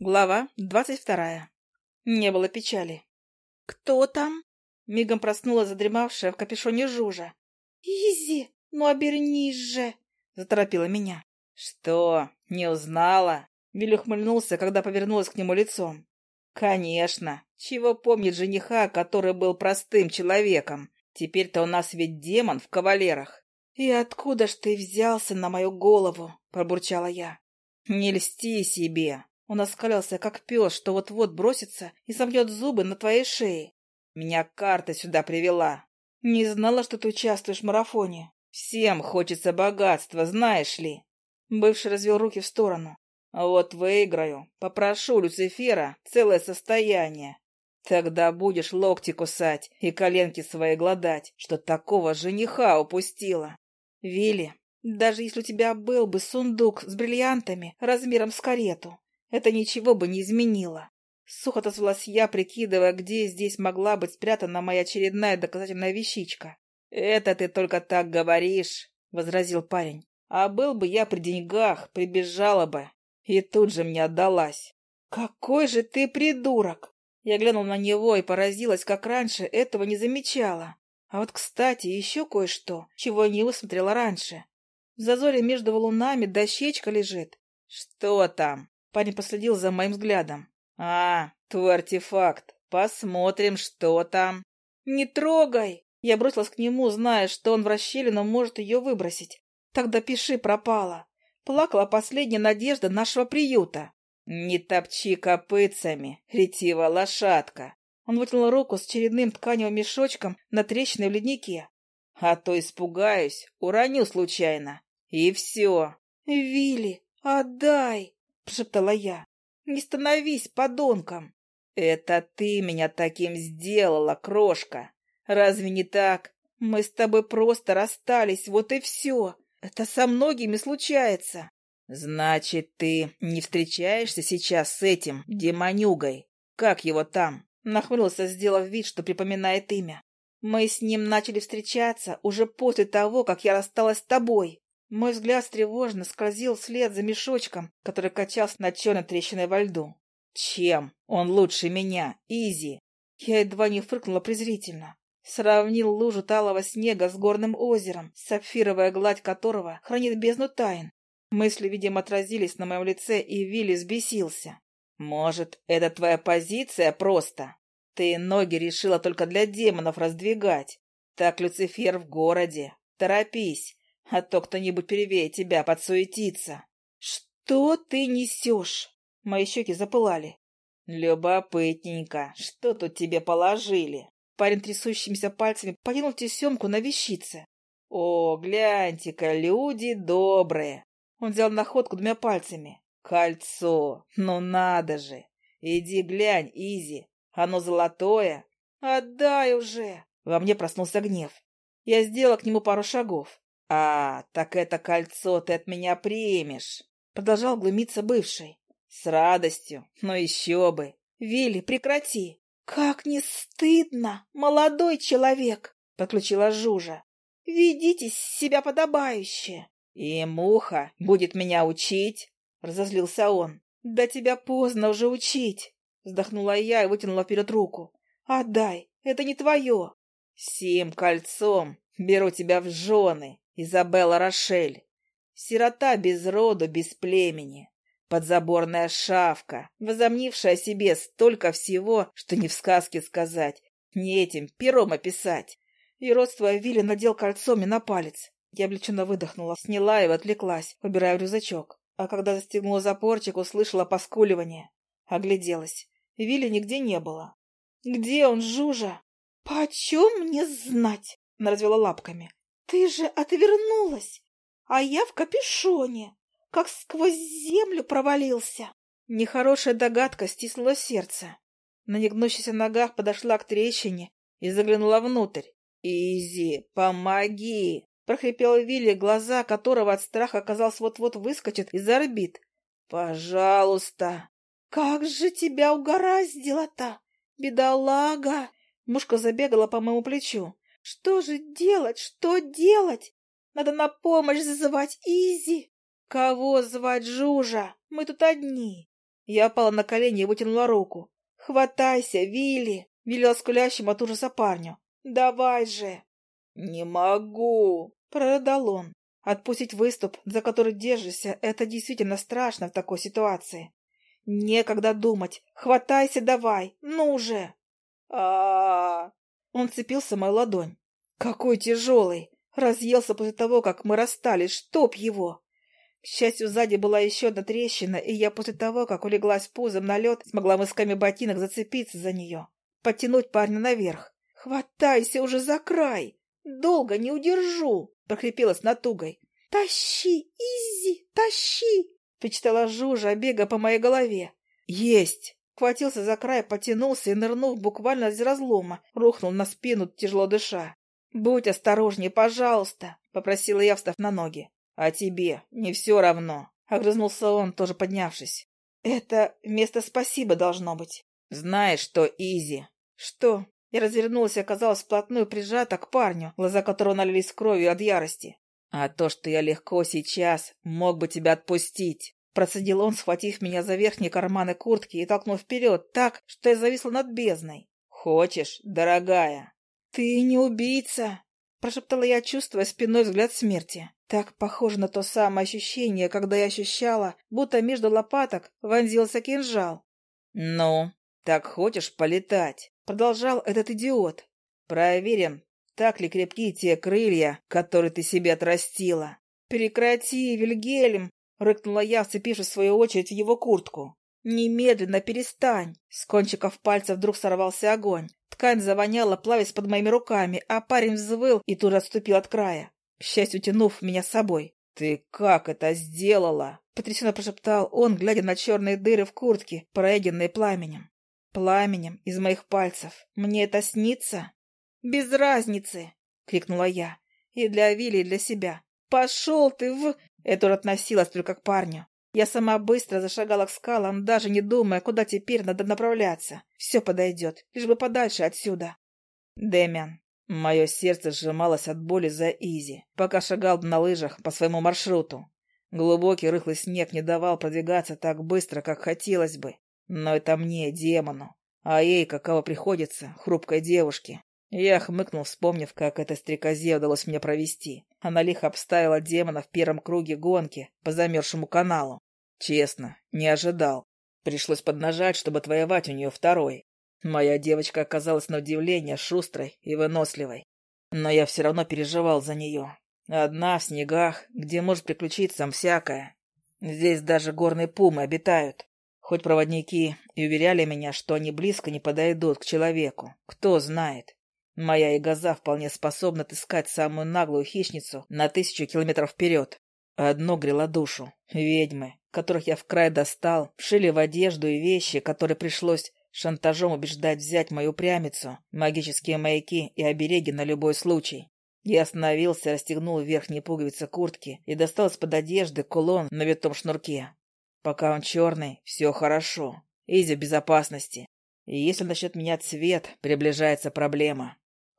Глава двадцать вторая. Не было печали. «Кто там?» — мигом проснула задремавшая в капюшоне Жужа. «Изи, ну обернись же!» — заторопила меня. «Что, не узнала?» Вилли ухмыльнулся, когда повернулась к нему лицом. «Конечно. Чего помнит жениха, который был простым человеком? Теперь-то у нас ведь демон в кавалерах». «И откуда ж ты взялся на мою голову?» — пробурчала я. «Не льсти себе. Он оскалился, как пес, что вот-вот бросится и сомнет зубы на твоей шее. Меня карта сюда привела. Не знала, что ты участвуешь в марафоне. Всем хочется богатства, знаешь ли. Бывший развел руки в сторону. Вот выиграю. Попрошу Люцифера целое состояние. Тогда будешь локти кусать и коленки свои гладать, что такого жениха упустила. Вилли, даже если у тебя был бы сундук с бриллиантами размером с карету, это ничего бы не изменило. Сухо отозвалась я, прикидывая, где здесь могла быть спрятана моя очередная доказательная вещичка. «Это ты только так говоришь», — возразил парень. «А был бы я при деньгах, прибежала бы, и тут же мне отдалась». «Какой же ты придурок!» Я глянула на него и поразилась, как раньше этого не замечала. А вот, кстати, еще кое-что, чего я не высмотрела раньше. В зазоре между валунами дощечка лежит. «Что там?» Парень последил за моим взглядом. «А, твой артефакт. Посмотрим, что там». «Не трогай!» Я бросилась к нему, зная, что он в расщелину может ее выбросить. «Тогда пиши пропала». Плакала последняя надежда нашего приюта. «Не топчи копытцами, ретива лошадка!» Он вытянул руку с очередным тканевым мешочком на трещине в леднике. «А то испугаюсь, уроню случайно. И все!» «Вилли, отдай!» — прошептала я. «Не становись подонком!» «Это ты меня таким сделала, крошка! Разве не так? Мы с тобой просто расстались, вот и все. Это со многими случается!» «Значит, ты не встречаешься сейчас с этим демонюгой? Как его там?» Нахмурился, сделав вид, что припоминает имя. «Мы с ним начали встречаться уже после того, как я рассталась с тобой. Мой взгляд тревожно скользил вслед за мешочком, который качался над черной трещиной во льду. «Чем? Он лучше меня, Изи!» Я едва не фыркнула презрительно. Сравнил лужу талого снега с горным озером, сапфировая гладь которого хранит бездну тайн. Мысли, видимо, отразились на моем лице, и Вилли взбесился. «Может, это твоя позиция просто? Ты ноги решила только для демонов раздвигать. Так Люцифер в городе. Торопись, а то кто-нибудь первее тебя подсуетится. Что ты несешь? Мои щеки запылали. Любопытненько, что тут тебе положили? Парень трясущимися пальцами потянул тесемку на вещице. О, гляньте-ка, люди добрые. Он взял находку двумя пальцами. Кольцо, ну надо же. Иди глянь, Изи, оно золотое. Отдай уже. Во мне проснулся гнев. Я сделала к нему пару шагов. «А, так это кольцо ты от меня примешь!» Продолжал глумиться бывший. «С радостью, но еще бы!» «Вилли, прекрати!» «Как не стыдно, молодой человек!» Подключила Жужа. «Ведите себя подобающе!» «И муха будет меня учить?» Разозлился он. «Да тебя поздно уже учить!» Вздохнула я и вытянула вперед руку. «Отдай, это не твое!» «Сим кольцом беру тебя в жены!» Изабелла Рошель. Сирота без роду, без племени. Подзаборная шавка, возомнившая о себе столько всего, что не в сказке сказать, не этим пером описать. И родство Вилли надел кольцо мне на палец. Я облегченно выдохнула, сняла его, отвлеклась, убирая в рюкзачок. А когда застегнула запорчик, услышала поскуливание. Огляделась. Вилли нигде не было. «Где он, Жужа?» «Почем мне знать?» — она развела лапками. Ты же отвернулась, а я в капюшоне, как сквозь землю провалился. Нехорошая догадка стиснула сердце. На негнущихся ногах подошла к трещине и заглянула внутрь. «Изи, помоги!» — прохрипел Вилли, глаза которого от страха, казалось, вот-вот выскочат из орбит. «Пожалуйста!» «Как же тебя угораздило-то, бедолага!» Мушка забегала по моему плечу. Что же делать? Что делать? Надо на помощь зазывать Изи. Кого звать Жужа? Мы тут одни. Я упала на колени и вытянула руку. «Хватайся, Вилли!» — велела скулящим от ужаса парню. «Давай же!» «Не могу!» — прорыдал он. Отпустить выступ, за который держишься, это действительно страшно в такой ситуации. Некогда думать. Хватайся давай. Ну же. а, Он цепился в мою ладонь. Какой тяжелый. Разъелся после того, как мы расстались. Чтоб его. К счастью, сзади была еще одна трещина, и я после того, как улеглась пузом на лед, смогла мысками ботинок зацепиться за нее. Подтянуть парня наверх. «Хватайся уже за край! Долго не удержу!» — прохрипела с натугой. «Тащи, Изи, тащи!» — причитала Жужа, бега по моей голове. «Есть!» Хватился за край, потянулся и, нырнув буквально из разлома, рухнул на спину, тяжело дыша. «Будь осторожнее, пожалуйста!» — попросила я, встав на ноги. «А тебе не все равно!» — огрызнулся он, тоже поднявшись. «Это место спасибо должно быть». «Знаешь что, Изи?» «Что?» Я развернулась и оказалась вплотную прижата к парню, глаза которого налились кровью от ярости. «А то, что я легко сейчас мог бы тебя отпустить!» Процедил он, схватив меня за верхние карманы куртки и толкнув вперед так, что я зависла над бездной. «Хочешь, дорогая?» «Ты не убийца!» Прошептала я, чувствуя спиной взгляд смерти. Так похоже на то самое ощущение, когда я ощущала, будто между лопаток вонзился кинжал. «Ну, так хочешь полетать?» Продолжал этот идиот. «Проверим, так ли крепки те крылья, которые ты себе отрастила?» «Прекрати, Вильгельм!» — рыкнула я, вцепившись в свою очередь в его куртку. «Немедленно перестань!» С кончиков пальца вдруг сорвался огонь. Ткань завоняла, плавясь под моими руками, а парень взвыл и тут отступил от края, к счастью, тянув меня с собой. «Ты как это сделала?» — потрясенно прошептал он, глядя на черные дыры в куртке, проеденные пламенем. Пламенем из моих пальцев. Мне это снится? Без разницы! — крикнула я. И для Вилли, и для себя. Пошел ты в... Это уже относилось только к парню. Я сама быстро зашагала к скалам, даже не думая, куда теперь надо направляться. Все подойдет, лишь бы подальше отсюда. Дэмиан. Мое сердце сжималось от боли за Изи, пока шагал на лыжах по своему маршруту. Глубокий рыхлый снег не давал продвигаться так быстро, как хотелось бы. Но это мне, демону. А ей каково приходится, хрупкой девушке. Я хмыкнул, вспомнив, как это стрекозе удалось мне провести. Она лихо обставила демона в первом круге гонки по замерзшему каналу. Честно, не ожидал. Пришлось поднажать, чтобы отвоевать у нее второй. Моя девочка оказалась на удивление шустрой и выносливой. Но я все равно переживал за нее. Одна в снегах, где может приключиться всякое. Здесь даже горные пумы обитают. Хоть проводники и уверяли меня, что они близко не подойдут к человеку. Кто знает. Моя ягоза вполне способна отыскать самую наглую хищницу на тысячу километров вперед. Одно грело душу. Ведьмы, которых я в край достал, вшили в одежду и вещи, которые пришлось шантажом убеждать взять мою прямицу, магические маяки и обереги на любой случай. Я остановился, расстегнул верхние пуговицы куртки и достал из-под одежды кулон на витом шнурке. Пока он черный, все хорошо. Изи в безопасности. И если начнет менять цвет, приближается проблема.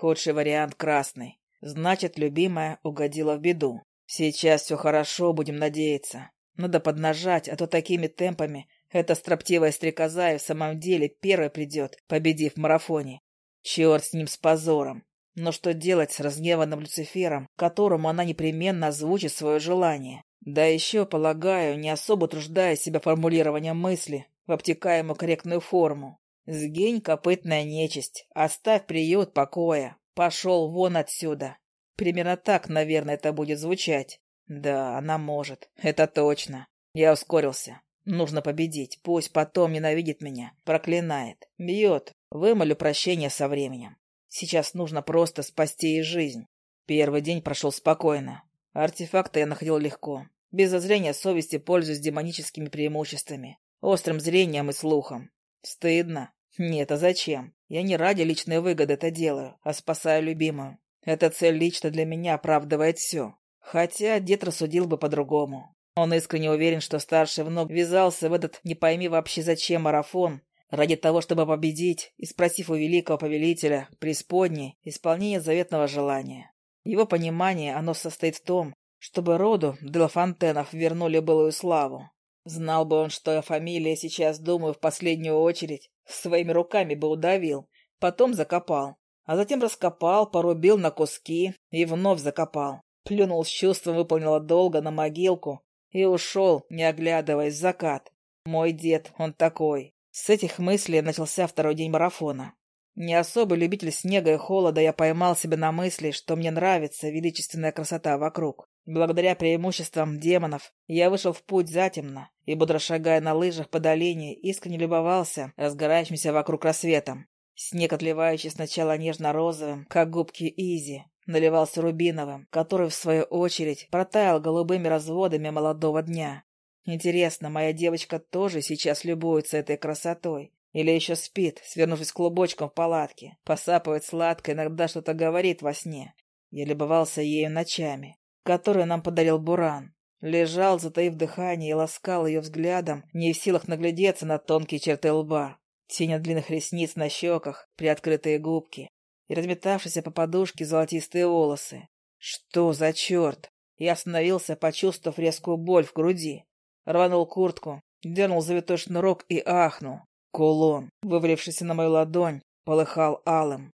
Худший вариант красный. Значит, любимая угодила в беду. Сейчас все хорошо, будем надеяться. Надо поднажать, а то такими темпами эта строптивая стрекоза и в самом деле первой придет, победив в марафоне. Черт с ним с позором. Но что делать с разгневанным Люцифером, которому она непременно озвучит свое желание? Да еще, полагаю, не особо труждая себя формулированием мысли в обтекаемую корректную форму. Сгинь, копытная нечисть, оставь приют покоя, пошел вон отсюда. Примерно так, наверное, это будет звучать. Да, она может, это точно. Я ускорился. Нужно победить, пусть потом ненавидит меня, проклинает, бьет. Вымолю прощение со временем. Сейчас нужно просто спасти ей жизнь. Первый день прошел спокойно. Артефакты я находил легко. Без зазрения совести пользуюсь демоническими преимуществами, острым зрением и слухом. Стыдно? Нет, а зачем? Я не ради личной выгоды это делаю, а спасаю любимую. Эта цель лично для меня оправдывает все. Хотя дед рассудил бы по-другому. Он искренне уверен, что старший внук ввязался в этот не пойми вообще зачем марафон, ради того, чтобы победить, и спросив у великого повелителя, преисподней, исполнение заветного желания. Его понимание, оно состоит в том, чтобы роду Делафонтенов вернули былую славу. Знал бы он, что я фамилия сейчас думаю в последнюю очередь, своими руками бы удавил, потом закопал, а затем раскопал, порубил на куски и вновь закопал. Плюнул с чувством, выполнила долго на могилку и ушел, не оглядываясь, в закат. Мой дед, он такой. С этих мыслей начался второй день марафона. Не особый любитель снега и холода, я поймал себя на мысли, что мне нравится величественная красота вокруг. Благодаря преимуществам демонов я вышел в путь затемно и, бодро шагая на лыжах по долине, искренне любовался разгорающимся вокруг рассветом. Снег, отливающий сначала нежно-розовым, как губки Изи, наливался рубиновым, который, в свою очередь, протаял голубыми разводами молодого дня. Интересно, моя девочка тоже сейчас любуется этой красотой? Или еще спит, свернувшись клубочком в палатке, посапывает сладко, иногда что-то говорит во сне. Я любовался ею ночами, которые нам подарил Буран. Лежал, затаив дыхание, и ласкал ее взглядом, не в силах наглядеться на тонкие черты лба, тень от длинных ресниц на щеках, приоткрытые губки и разметавшиеся по подушке золотистые волосы. Что за черт? Я остановился, почувствовав резкую боль в груди. Рванул куртку, дернул завитой шнурок и ахнул. Кулон, вывалившийся на мою ладонь, полыхал алым.